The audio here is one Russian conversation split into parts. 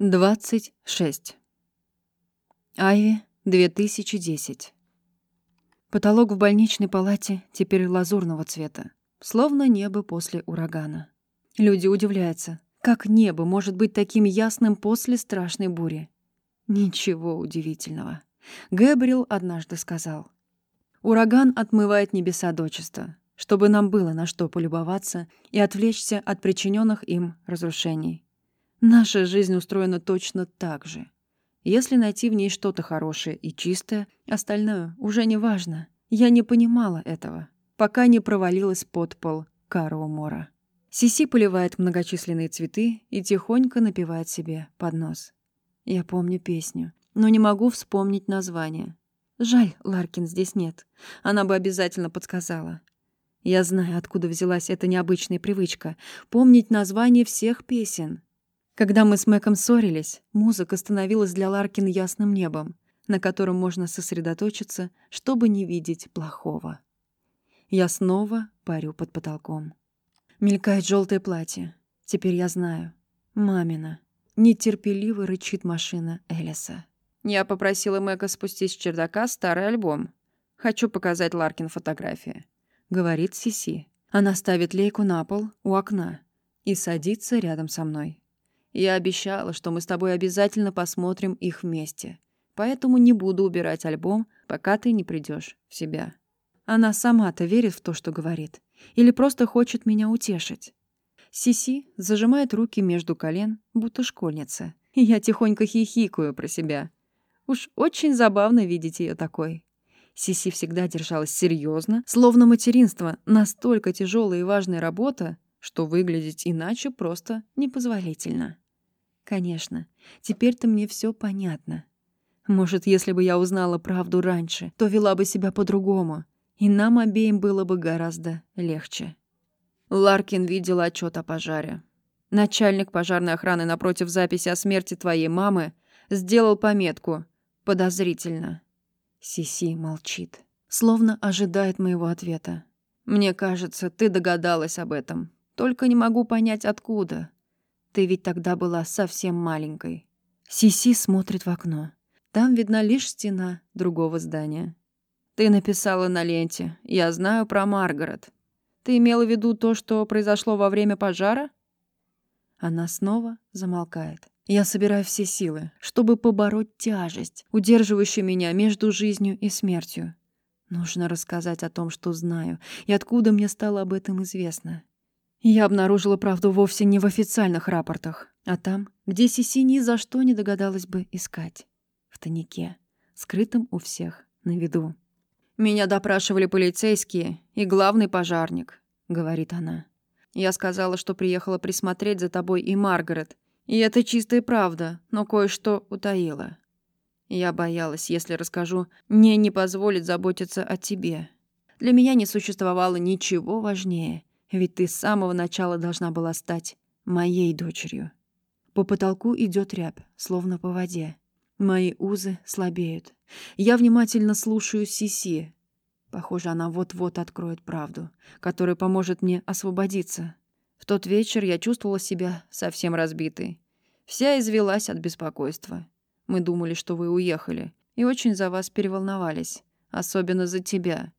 26. Айви, 2010. Потолок в больничной палате теперь лазурного цвета, словно небо после урагана. Люди удивляются, как небо может быть таким ясным после страшной бури. Ничего удивительного. Гэбриэл однажды сказал. Ураган отмывает небеса дочисто, чтобы нам было на что полюбоваться и отвлечься от причиненных им разрушений. Наша жизнь устроена точно так же. Если найти в ней что-то хорошее и чистое, остальное уже не важно. Я не понимала этого, пока не провалилась под пол Каро Мора. Сиси поливает многочисленные цветы и тихонько напевает себе под нос. Я помню песню, но не могу вспомнить название. Жаль, Ларкин здесь нет. Она бы обязательно подсказала. Я знаю, откуда взялась эта необычная привычка — помнить название всех песен — когда мы с Мэком ссорились, музыка становилась для Ларкин ясным небом, на котором можно сосредоточиться, чтобы не видеть плохого. Я снова парю под потолком. Мелькает желтое платье. Теперь я знаю. Мамина. Нетерпеливо рычит машина Элиса. Я попросила Мэка спустить с чердака старый альбом. Хочу показать Ларкин фотографии. Говорит Сиси. Она ставит лейку на пол у окна и садится рядом со мной. Я обещала, что мы с тобой обязательно посмотрим их вместе. Поэтому не буду убирать альбом, пока ты не придешь в себя. Она сама-то верит в то, что говорит. Или просто хочет меня утешить. Сиси зажимает руки между колен, будто школьница. И я тихонько хихикаю про себя. Уж очень забавно видеть ее такой. Сиси всегда держалась серьезно, словно материнство настолько тяжелая и важная работа, что выглядеть иначе просто непозволительно. Конечно, теперь-то мне все понятно. Может, если бы я узнала правду раньше, то вела бы себя по-другому, и нам обеим было бы гораздо легче. Ларкин видел отчет о пожаре. Начальник пожарной охраны напротив записи о смерти твоей мамы сделал пометку «Подозрительно». Сиси молчит, словно ожидает моего ответа. «Мне кажется, ты догадалась об этом», только не могу понять, откуда. Ты ведь тогда была совсем маленькой. Сиси смотрит в окно. Там видна лишь стена другого здания. Ты написала на ленте «Я знаю про Маргарет». Ты имела в виду то, что произошло во время пожара? Она снова замолкает. Я собираю все силы, чтобы побороть тяжесть, удерживающую меня между жизнью и смертью. Нужно рассказать о том, что знаю, и откуда мне стало об этом известно. Я обнаружила правду вовсе не в официальных рапортах, а там, где Сиси ни за что не догадалась бы искать. В тайнике, скрытом у всех, на виду. «Меня допрашивали полицейские и главный пожарник», — говорит она. «Я сказала, что приехала присмотреть за тобой и Маргарет. И это чистая правда, но кое-что утаила. Я боялась, если расскажу, мне не позволит заботиться о тебе. Для меня не существовало ничего важнее — ведь ты с самого начала должна была стать моей дочерью. По потолку идет рябь, словно по воде. Мои узы слабеют. Я внимательно слушаю Сиси. Похоже, она вот-вот откроет правду, которая поможет мне освободиться. В тот вечер я чувствовала себя совсем разбитой. Вся извелась от беспокойства. Мы думали, что вы уехали, и очень за вас переволновались. Особенно за тебя.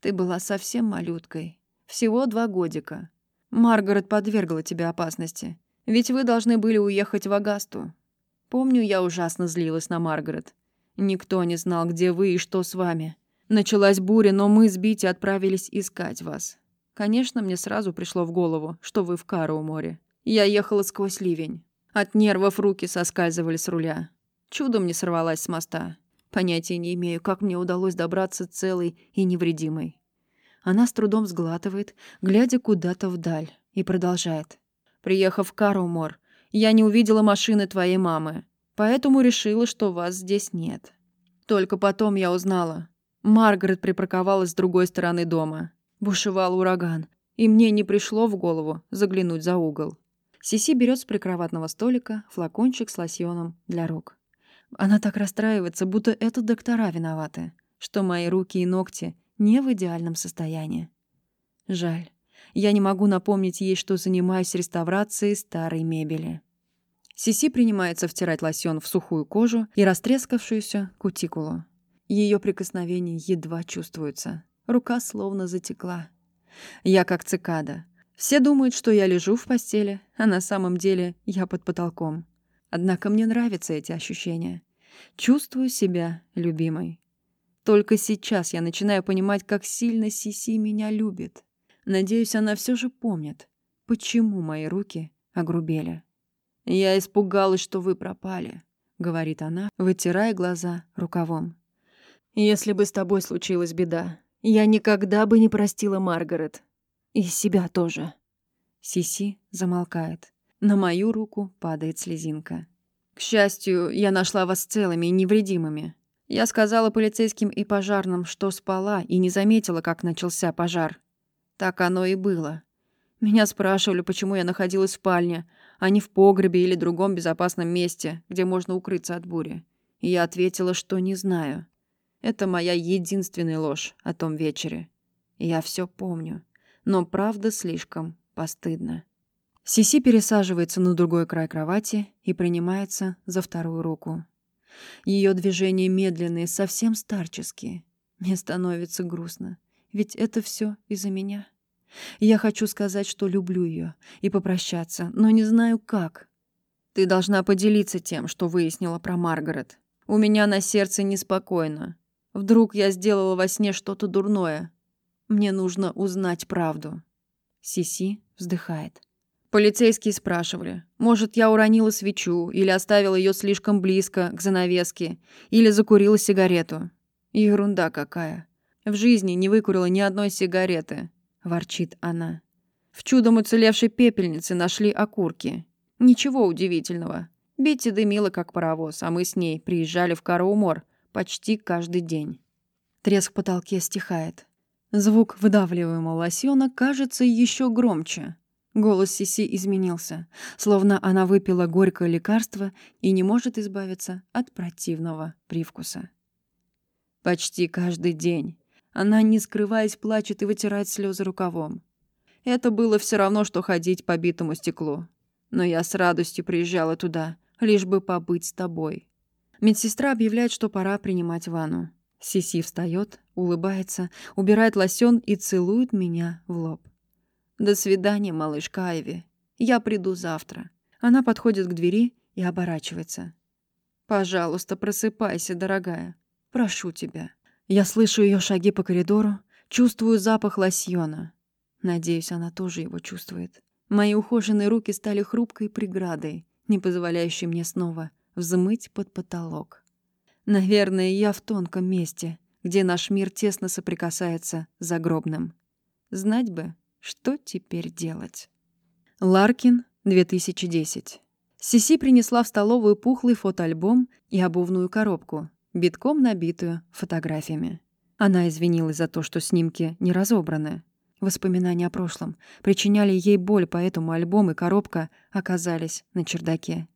Ты была совсем малюткой. Всего два годика. Маргарет подвергла тебя опасности. Ведь вы должны были уехать в Агасту. Помню, я ужасно злилась на Маргарет. Никто не знал, где вы и что с вами. Началась буря, но мы с Бити отправились искать вас. Конечно, мне сразу пришло в голову, что вы в Кару море. Я ехала сквозь ливень. От нервов руки соскальзывали с руля. Чудом не сорвалась с моста. Понятия не имею, как мне удалось добраться целой и невредимой. Она с трудом сглатывает, глядя куда-то вдаль, и продолжает. «Приехав в Карумор, я не увидела машины твоей мамы, поэтому решила, что вас здесь нет. Только потом я узнала. Маргарет припарковалась с другой стороны дома. Бушевал ураган, и мне не пришло в голову заглянуть за угол. Сиси берет с прикроватного столика флакончик с лосьоном для рук. Она так расстраивается, будто это доктора виноваты, что мои руки и ногти не в идеальном состоянии. Жаль, я не могу напомнить ей, что занимаюсь реставрацией старой мебели. Сиси принимается втирать лосьон в сухую кожу и растрескавшуюся кутикулу. Ее прикосновение едва чувствуется. Рука словно затекла. Я как цикада. Все думают, что я лежу в постели, а на самом деле я под потолком. Однако мне нравятся эти ощущения. Чувствую себя любимой. Только сейчас я начинаю понимать, как сильно Сиси меня любит. Надеюсь, она все же помнит, почему мои руки огрубели. «Я испугалась, что вы пропали», — говорит она, вытирая глаза рукавом. «Если бы с тобой случилась беда, я никогда бы не простила Маргарет. И себя тоже». Сиси замолкает. На мою руку падает слезинка. «К счастью, я нашла вас целыми и невредимыми. Я сказала полицейским и пожарным, что спала и не заметила, как начался пожар. Так оно и было. Меня спрашивали, почему я находилась в спальне, а не в погребе или другом безопасном месте, где можно укрыться от бури. И я ответила, что не знаю. Это моя единственная ложь о том вечере. Я все помню. Но правда слишком постыдно. Сиси пересаживается на другой край кровати и принимается за вторую руку. Ее движения медленные, совсем старческие. Мне становится грустно. Ведь это все из-за меня. Я хочу сказать, что люблю ее, и попрощаться, но не знаю как. Ты должна поделиться тем, что выяснила про Маргарет. У меня на сердце неспокойно. Вдруг я сделала во сне что-то дурное. Мне нужно узнать правду. Сиси вздыхает. Полицейские спрашивали, может, я уронила свечу или оставила ее слишком близко к занавеске, или закурила сигарету. Ерунда какая. В жизни не выкурила ни одной сигареты, ворчит она. В чудом уцелевшей пепельнице нашли окурки. Ничего удивительного. Бетти дымила, как паровоз, а мы с ней приезжали в Караумор почти каждый день. Треск в потолке стихает. Звук выдавливаемого лосьона кажется еще громче. Голос Сиси изменился, словно она выпила горькое лекарство и не может избавиться от противного привкуса. Почти каждый день она, не скрываясь, плачет и вытирает слезы рукавом. Это было все равно, что ходить по битому стеклу. Но я с радостью приезжала туда, лишь бы побыть с тобой. Медсестра объявляет, что пора принимать ванну. Сиси встает, улыбается, убирает лосьон и целует меня в лоб. «До свидания, малышка Айви. Я приду завтра». Она подходит к двери и оборачивается. «Пожалуйста, просыпайся, дорогая. Прошу тебя». Я слышу ее шаги по коридору, чувствую запах лосьона. Надеюсь, она тоже его чувствует. Мои ухоженные руки стали хрупкой преградой, не позволяющей мне снова взмыть под потолок. Наверное, я в тонком месте, где наш мир тесно соприкасается с загробным. Знать бы, что теперь делать? Ларкин, 2010. Сиси принесла в столовую пухлый фотоальбом и обувную коробку, битком набитую фотографиями. Она извинилась за то, что снимки не разобраны. Воспоминания о прошлом причиняли ей боль, поэтому альбом и коробка оказались на чердаке.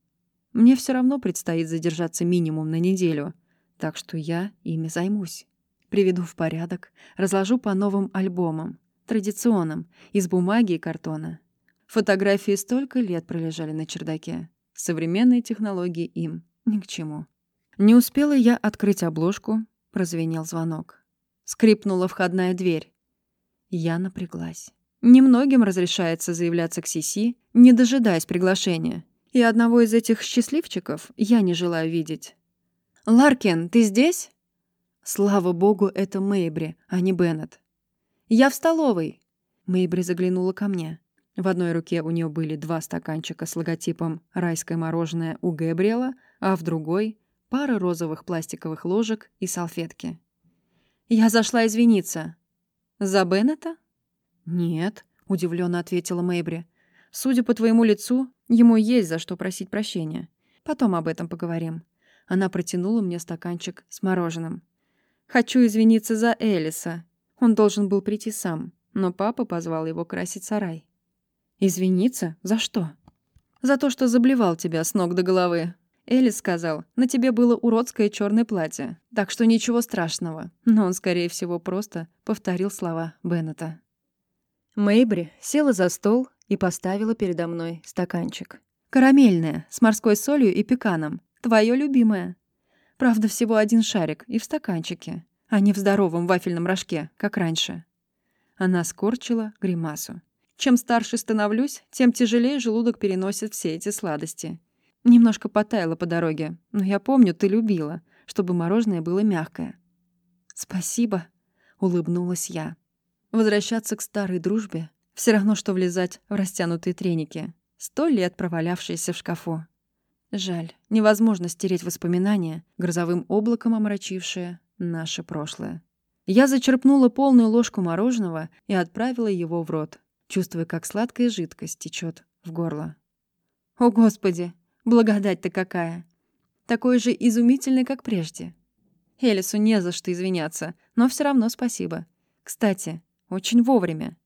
Мне все равно предстоит задержаться минимум на неделю, так что я ими займусь. Приведу в порядок, разложу по новым альбомам традиционным, из бумаги и картона. Фотографии столько лет пролежали на чердаке. Современные технологии им ни к чему. Не успела я открыть обложку, прозвенел звонок. Скрипнула входная дверь. Я напряглась. Немногим разрешается заявляться к Сиси, не дожидаясь приглашения. И одного из этих счастливчиков я не желаю видеть. «Ларкин, ты здесь?» Слава богу, это Мэйбри, а не Беннет. «Я в столовой!» Мэйбри заглянула ко мне. В одной руке у нее были два стаканчика с логотипом «Райское мороженое» у Гэбриэла, а в другой — пара розовых пластиковых ложек и салфетки. «Я зашла извиниться». «За Беннета?» «Нет», — удивленно ответила Мэйбри. «Судя по твоему лицу, ему есть за что просить прощения. Потом об этом поговорим». Она протянула мне стаканчик с мороженым. «Хочу извиниться за Элиса. Он должен был прийти сам, но папа позвал его красить сарай. «Извиниться? За что?» «За то, что заблевал тебя с ног до головы». Элис сказал, на тебе было уродское черное платье, так что ничего страшного. Но он, скорее всего, просто повторил слова Беннета. Мэйбри села за стол и поставила передо мной стаканчик. Карамельное, с морской солью и пеканом. Твое любимое. Правда, всего один шарик и в стаканчике, а не в здоровом вафельном рожке, как раньше. Она скорчила гримасу. Чем старше становлюсь, тем тяжелее желудок переносит все эти сладости. Немножко потаяло по дороге, но я помню, ты любила, чтобы мороженое было мягкое. «Спасибо», — улыбнулась я. Возвращаться к старой дружбе — все равно, что влезать в растянутые треники, сто лет провалявшиеся в шкафу. Жаль, невозможно стереть воспоминания, грозовым облаком омрачившие наше прошлое. Я зачерпнула полную ложку мороженого и отправила его в рот, чувствуя, как сладкая жидкость течет в горло. О, Господи, благодать-то какая! Такой же изумительный, как прежде. Элису не за что извиняться, но все равно спасибо. Кстати, очень вовремя.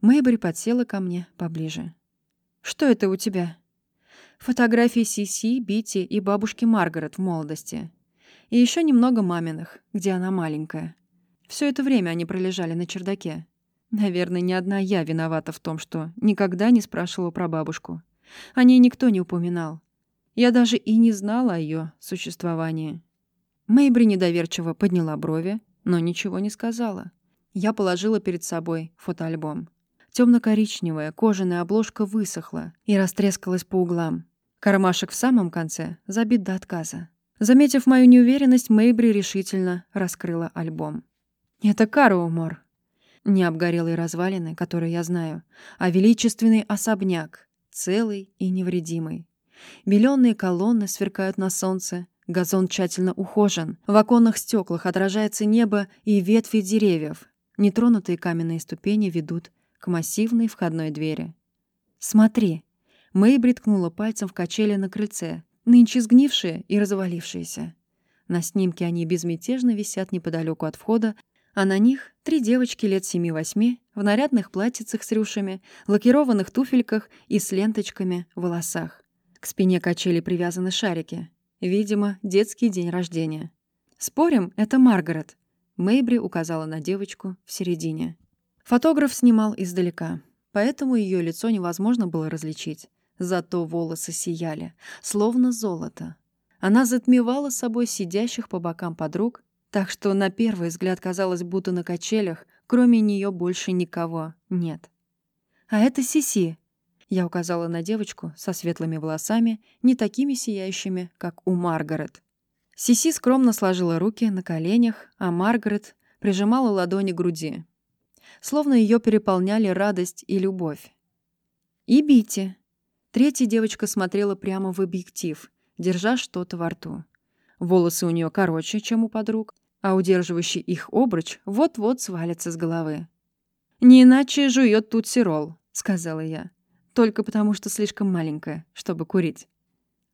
Мэйбри подсела ко мне поближе. «Что это у тебя?» Фотографии Сиси, Бити и бабушки Маргарет в молодости. И еще немного маминых, где она маленькая. Все это время они пролежали на чердаке. Наверное, не одна я виновата в том, что никогда не спрашивала про бабушку. О ней никто не упоминал. Я даже и не знала о ее существовании. Мэйбри недоверчиво подняла брови, но ничего не сказала. Я положила перед собой фотоальбом. Темно-коричневая кожаная обложка высохла и растрескалась по углам. Кармашек в самом конце забит до отказа. Заметив мою неуверенность, Мэйбри решительно раскрыла альбом. «Это Каруумор. Не обгорелые развалины, которые я знаю, а величественный особняк, целый и невредимый. Белёные колонны сверкают на солнце, газон тщательно ухожен, в оконных стеклах отражается небо и ветви деревьев. Нетронутые каменные ступени ведут к массивной входной двери. «Смотри!» Мэйбри ткнула пальцем в качели на крыльце, нынче сгнившие и развалившиеся. На снимке они безмятежно висят неподалеку от входа, а на них три девочки лет семи-восьми в нарядных платьицах с рюшами, лакированных туфельках и с ленточками в волосах. К спине качели привязаны шарики. Видимо, детский день рождения. «Спорим, это Маргарет», — Мэйбри указала на девочку в середине. Фотограф снимал издалека, поэтому ее лицо невозможно было различить. Зато волосы сияли, словно золото. Она затмевала собой сидящих по бокам подруг, так что на первый взгляд казалось, будто на качелях, кроме нее больше никого нет. «А это Сиси», — я указала на девочку со светлыми волосами, не такими сияющими, как у Маргарет. Сиси скромно сложила руки на коленях, а Маргарет прижимала ладони к груди словно ее переполняли радость и любовь. И Бити. Третья девочка смотрела прямо в объектив, держа что-то во рту. Волосы у нее короче, чем у подруг, а удерживающий их обруч вот-вот свалится с головы. «Не иначе жует тут сирол», — сказала я. «Только потому, что слишком маленькая, чтобы курить».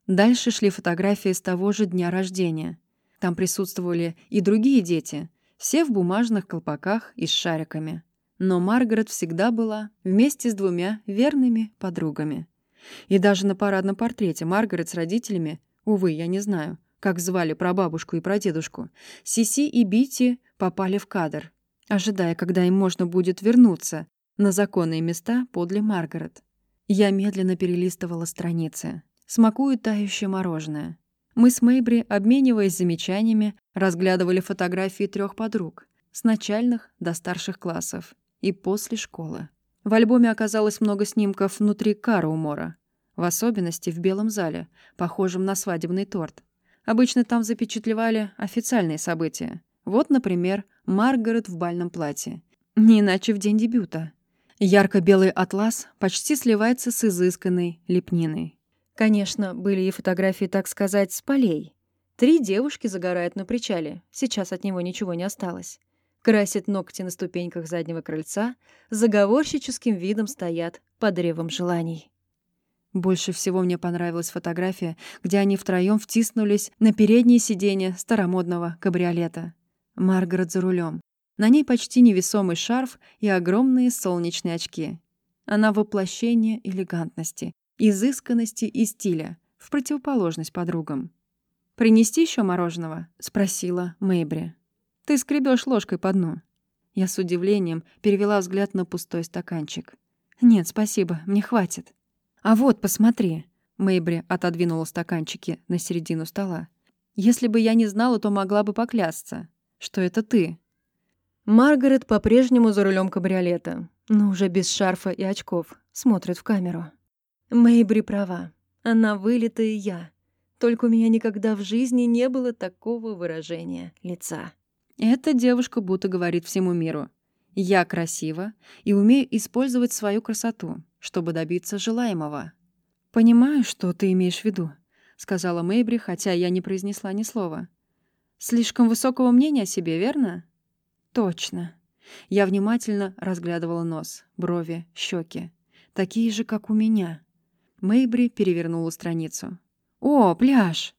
Дальше шли фотографии с того же дня рождения. Там присутствовали и другие дети, все в бумажных колпаках и с шариками. Но Маргарет всегда была вместе с двумя верными подругами. И даже на парадном портрете Маргарет с родителями, увы, я не знаю, как звали прабабушку и прадедушку, Сиси и Бити попали в кадр, ожидая, когда им можно будет вернуться на законные места подле Маргарет. Я медленно перелистывала страницы, смакуя тающее мороженое. Мы с Мэйбри, обмениваясь замечаниями, разглядывали фотографии трех подруг с начальных до старших классов и после школы. В альбоме оказалось много снимков внутри Караумора, в особенности в белом зале, похожем на свадебный торт. Обычно там запечатлевали официальные события. Вот, например, Маргарет в бальном платье. Не иначе в день дебюта. Ярко-белый атлас почти сливается с изысканной лепниной. Конечно, были и фотографии, так сказать, с полей. Три девушки загорают на причале. Сейчас от него ничего не осталось красит ногти на ступеньках заднего крыльца, заговорщическим видом стоят под древом желаний. Больше всего мне понравилась фотография, где они втроем втиснулись на переднее сиденье старомодного кабриолета. Маргарет за рулем. На ней почти невесомый шарф и огромные солнечные очки. Она воплощение элегантности, изысканности и стиля, в противоположность подругам. «Принести еще мороженого?» — спросила Мэйбри. Ты скребешь ложкой по дну». Я с удивлением перевела взгляд на пустой стаканчик. «Нет, спасибо, мне хватит». «А вот, посмотри». Мэйбри отодвинула стаканчики на середину стола. «Если бы я не знала, то могла бы поклясться, что это ты». Маргарет по-прежнему за рулем кабриолета, но уже без шарфа и очков, смотрит в камеру. Мэйбри права. Она вылитая я. Только у меня никогда в жизни не было такого выражения лица. Эта девушка будто говорит всему миру. Я красива и умею использовать свою красоту, чтобы добиться желаемого. «Понимаю, что ты имеешь в виду», — сказала Мэйбри, хотя я не произнесла ни слова. «Слишком высокого мнения о себе, верно?» «Точно». Я внимательно разглядывала нос, брови, щеки. Такие же, как у меня. Мэйбри перевернула страницу. «О, пляж!»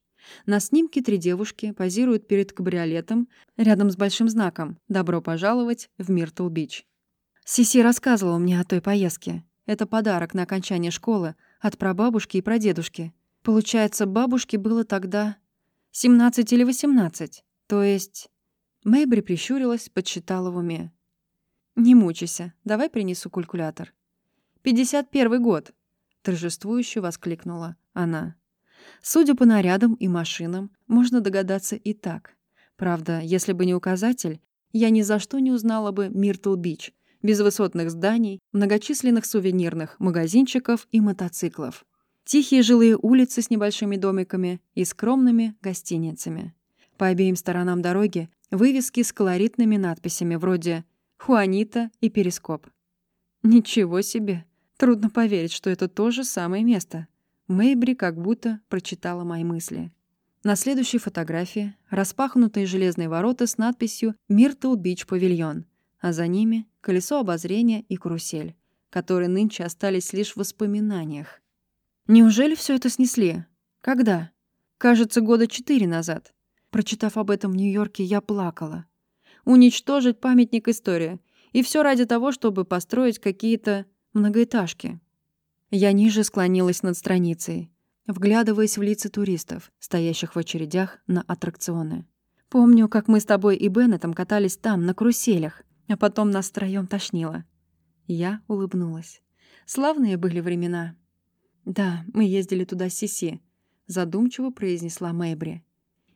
На снимке три девушки позируют перед кабриолетом рядом с большим знаком «Добро пожаловать в Миртл-Бич». Сиси рассказывала мне о той поездке. Это подарок на окончание школы от прабабушки и прадедушки. Получается, бабушке было тогда 17 или 18. То есть... Мэйбри прищурилась, подсчитала в уме. «Не мучайся, давай принесу калькулятор». «Пятьдесят первый год», — торжествующе воскликнула она. Судя по нарядам и машинам, можно догадаться и так. Правда, если бы не указатель, я ни за что не узнала бы Миртл-Бич, без высотных зданий, многочисленных сувенирных магазинчиков и мотоциклов. Тихие жилые улицы с небольшими домиками и скромными гостиницами. По обеим сторонам дороги вывески с колоритными надписями вроде «Хуанита» и «Перископ». Ничего себе! Трудно поверить, что это то же самое место. Мэйбри как будто прочитала мои мысли. На следующей фотографии распахнутые железные ворота с надписью «Миртл Бич Павильон», а за ними колесо обозрения и карусель, которые нынче остались лишь в воспоминаниях. Неужели все это снесли? Когда? Кажется, года четыре назад. Прочитав об этом в Нью-Йорке, я плакала. Уничтожить памятник истории. И все ради того, чтобы построить какие-то многоэтажки. Я ниже склонилась над страницей, вглядываясь в лица туристов, стоящих в очередях на аттракционы. Помню, как мы с тобой и Беннетом катались там, на каруселях, а потом нас втроём тошнило. Я улыбнулась. Славные были времена. Да, мы ездили туда с Сиси, задумчиво произнесла Мэйбри.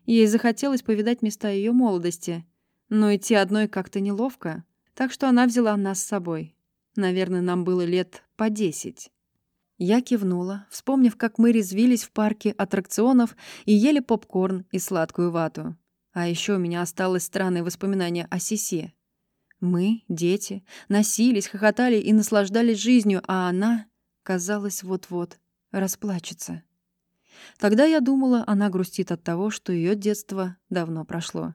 Ей захотелось повидать места ее молодости, но идти одной как-то неловко, так что она взяла нас с собой. Наверное, нам было лет по десять. Я кивнула, вспомнив, как мы резвились в парке аттракционов и ели попкорн и сладкую вату. А еще у меня осталось странное воспоминание о Сисе. Мы, дети, носились, хохотали и наслаждались жизнью, а она, казалось, вот-вот расплачется. Тогда я думала, она грустит от того, что ее детство давно прошло.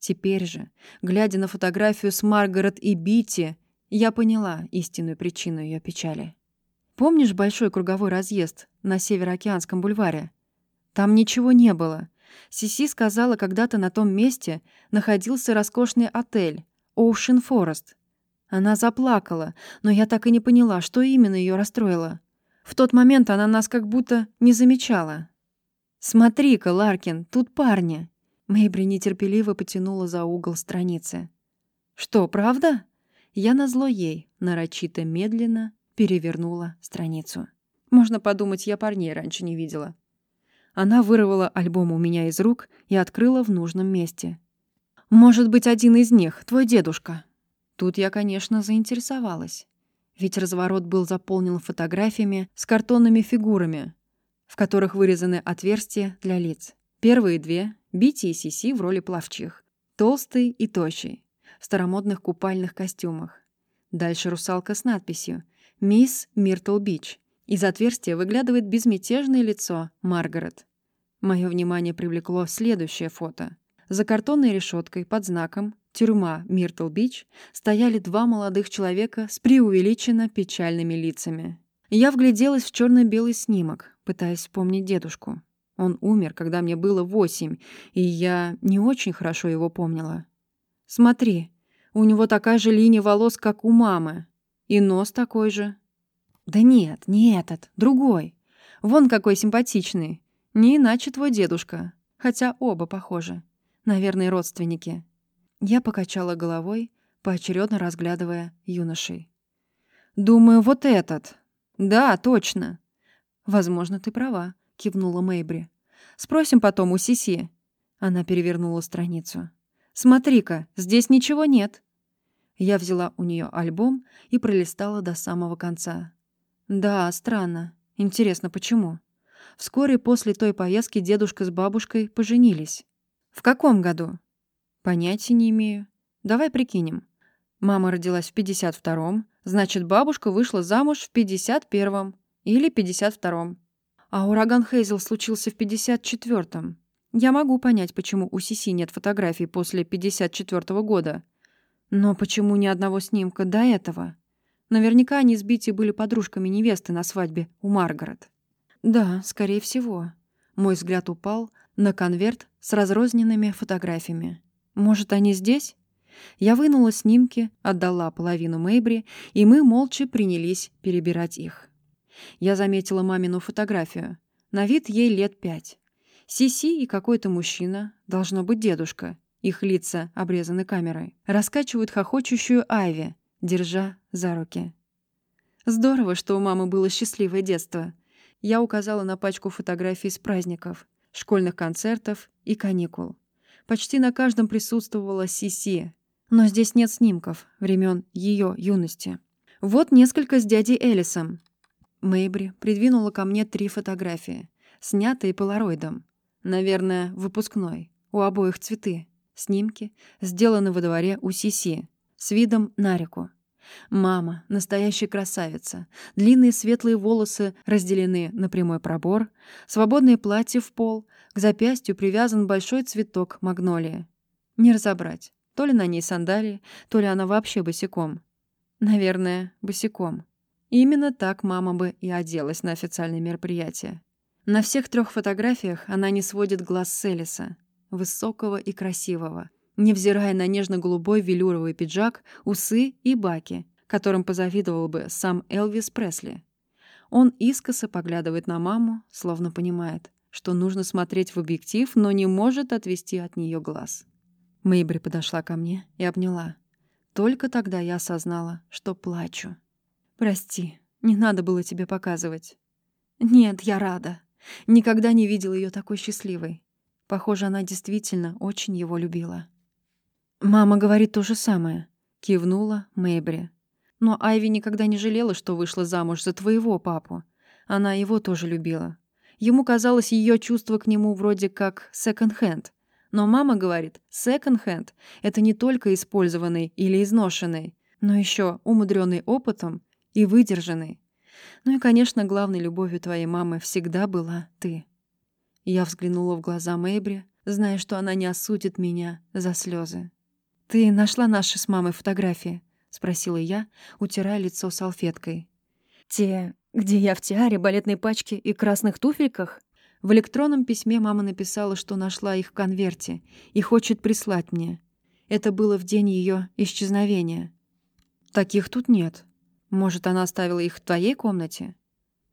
Теперь же, глядя на фотографию с Маргарет и Бити, я поняла истинную причину ее печали. Помнишь большой круговой разъезд на Североокеанском бульваре? Там ничего не было. Сиси сказала, когда-то на том месте находился роскошный отель Ocean Forest. Она заплакала, но я так и не поняла, что именно ее расстроило. В тот момент она нас как будто не замечала. «Смотри-ка, Ларкин, тут парни!» Мэйбри нетерпеливо потянула за угол страницы. «Что, правда?» Я назло ей, нарочито медленно, перевернула страницу. Можно подумать, я парней раньше не видела. Она вырвала альбом у меня из рук и открыла в нужном месте. «Может быть, один из них, твой дедушка?» Тут я, конечно, заинтересовалась. Ведь разворот был заполнен фотографиями с картонными фигурами, в которых вырезаны отверстия для лиц. Первые две — Бити и Сиси в роли пловчих. Толстый и тощий, в старомодных купальных костюмах. Дальше русалка с надписью «Мисс Миртл Бич». Из отверстия выглядывает безмятежное лицо Маргарет. Мое внимание привлекло следующее фото. За картонной решеткой под знаком «Тюрьма Миртл Бич» стояли два молодых человека с преувеличенно печальными лицами. Я вгляделась в черно белый снимок, пытаясь вспомнить дедушку. Он умер, когда мне было восемь, и я не очень хорошо его помнила. «Смотри, у него такая же линия волос, как у мамы», и нос такой же. Да нет, не этот, другой. Вон какой симпатичный. Не иначе твой дедушка. Хотя оба похожи. Наверное, родственники. Я покачала головой, поочередно разглядывая юношей. «Думаю, вот этот. Да, точно. «Возможно, ты права», — кивнула Мэйбри. «Спросим потом у Сиси». Она перевернула страницу. «Смотри-ка, здесь ничего нет». Я взяла у нее альбом и пролистала до самого конца. Да, странно. Интересно, почему? Вскоре после той поездки дедушка с бабушкой поженились. В каком году? Понятия не имею. Давай прикинем. Мама родилась в 52-м, значит, бабушка вышла замуж в 51-м или 52-м. А ураган Хейзел случился в 54-м. Я могу понять, почему у Сиси нет фотографий после 54-го года. Но почему ни одного снимка до этого? Наверняка они с Бити были подружками невесты на свадьбе у Маргарет. Да, скорее всего. Мой взгляд упал на конверт с разрозненными фотографиями. Может, они здесь? Я вынула снимки, отдала половину Мэйбри, и мы молча принялись перебирать их. Я заметила мамину фотографию. На вид ей лет пять. Сиси и какой-то мужчина, должно быть дедушка, их лица обрезаны камерой, раскачивают хохочущую Айви, держа за руки. Здорово, что у мамы было счастливое детство. Я указала на пачку фотографий с праздников, школьных концертов и каникул. Почти на каждом присутствовала Сиси, но здесь нет снимков времен ее юности. Вот несколько с дядей Элисом. Мэйбри придвинула ко мне три фотографии, снятые полароидом. Наверное, выпускной. У обоих цветы. Снимки сделаны во дворе у Сиси, с видом на реку. Мама — настоящая красавица. Длинные светлые волосы разделены на прямой пробор, свободное платье в пол, к запястью привязан большой цветок магнолии. Не разобрать, то ли на ней сандалии, то ли она вообще босиком. Наверное, босиком. Именно так мама бы и оделась на официальное мероприятие. На всех трех фотографиях она не сводит глаз с Элиса высокого и красивого, невзирая на нежно-голубой велюровый пиджак, усы и баки, которым позавидовал бы сам Элвис Пресли. Он искоса поглядывает на маму, словно понимает, что нужно смотреть в объектив, но не может отвести от нее глаз. Мэйбри подошла ко мне и обняла. Только тогда я осознала, что плачу. «Прости, не надо было тебе показывать». «Нет, я рада. Никогда не видела ее такой счастливой. Похоже, она действительно очень его любила. «Мама говорит то же самое», — кивнула Мэйбри. «Но Айви никогда не жалела, что вышла замуж за твоего папу. Она его тоже любила. Ему казалось ее чувство к нему вроде как секонд-хенд. Но мама говорит, секонд-хенд — это не только использованный или изношенный, но еще умудренный опытом и выдержанный. Ну и, конечно, главной любовью твоей мамы всегда была ты. Я взглянула в глаза Мэйбри, зная, что она не осудит меня за слезы. «Ты нашла наши с мамой фотографии?» — спросила я, утирая лицо салфеткой. «Те, где я в тиаре, балетной пачке и красных туфельках?» В электронном письме мама написала, что нашла их в конверте и хочет прислать мне. Это было в день ее исчезновения. «Таких тут нет. Может, она оставила их в твоей комнате?»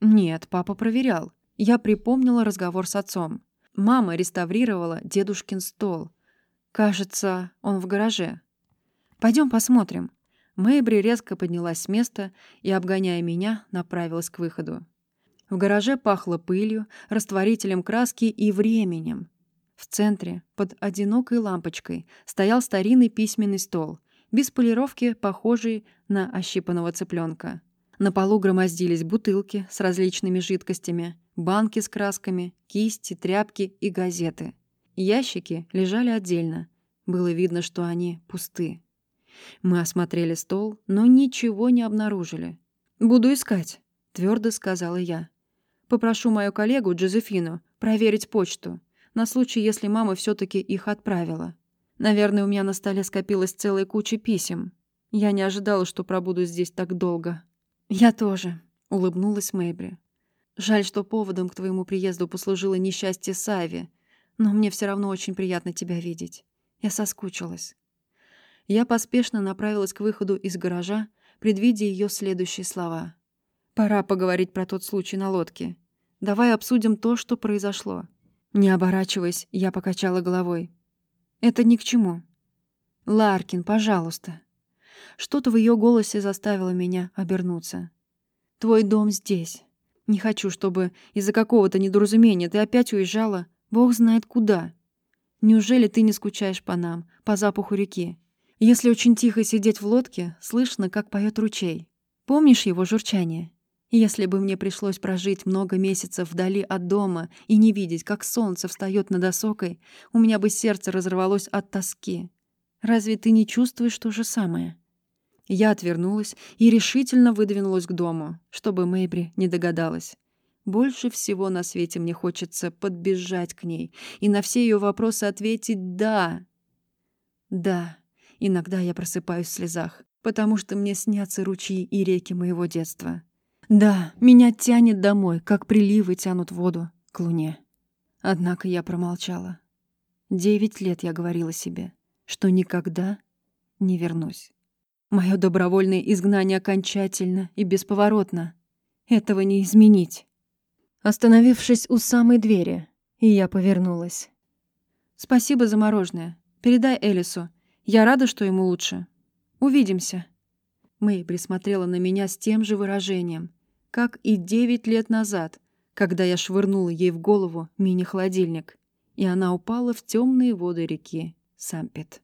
«Нет, папа проверял. Я припомнила разговор с отцом. Мама реставрировала дедушкин стол. Кажется, он в гараже. Пойдем посмотрим. Мэйбри резко поднялась с места и, обгоняя меня, направилась к выходу. В гараже пахло пылью, растворителем краски и временем. В центре, под одинокой лампочкой, стоял старинный письменный стол, без полировки, похожий на ощипанного цыпленка. На полу громоздились бутылки с различными жидкостями, банки с красками, кисти, тряпки и газеты. Ящики лежали отдельно. Было видно, что они пусты. Мы осмотрели стол, но ничего не обнаружили. «Буду искать», — твердо сказала я. «Попрошу мою коллегу Джозефину проверить почту, на случай, если мама все таки их отправила. Наверное, у меня на столе скопилась целая куча писем. Я не ожидала, что пробуду здесь так долго». «Я тоже», — улыбнулась Мэйбри. Жаль, что поводом к твоему приезду послужило несчастье Сави, но мне все равно очень приятно тебя видеть. Я соскучилась. Я поспешно направилась к выходу из гаража, предвидя ее следующие слова. «Пора поговорить про тот случай на лодке. Давай обсудим то, что произошло». Не оборачиваясь, я покачала головой. «Это ни к чему». «Ларкин, пожалуйста». Что-то в ее голосе заставило меня обернуться. «Твой дом здесь. Не хочу, чтобы из-за какого-то недоразумения ты опять уезжала, бог знает куда. Неужели ты не скучаешь по нам, по запаху реки? Если очень тихо сидеть в лодке, слышно, как поет ручей. Помнишь его журчание? Если бы мне пришлось прожить много месяцев вдали от дома и не видеть, как солнце встает над осокой, у меня бы сердце разорвалось от тоски. Разве ты не чувствуешь то же самое? Я отвернулась и решительно выдвинулась к дому, чтобы Мэйбри не догадалась. Больше всего на свете мне хочется подбежать к ней и на все ее вопросы ответить «да». Да, иногда я просыпаюсь в слезах, потому что мне снятся ручьи и реки моего детства. Да, меня тянет домой, как приливы тянут воду к луне. Однако я промолчала. Девять лет я говорила себе, что никогда не вернусь. Мое добровольное изгнание окончательно и бесповоротно. Этого не изменить. Остановившись у самой двери, я повернулась. «Спасибо за мороженое. Передай Элису. Я рада, что ему лучше. Увидимся». Мэй присмотрела на меня с тем же выражением, как и девять лет назад, когда я швырнула ей в голову мини-холодильник, и она упала в темные воды реки Сампет.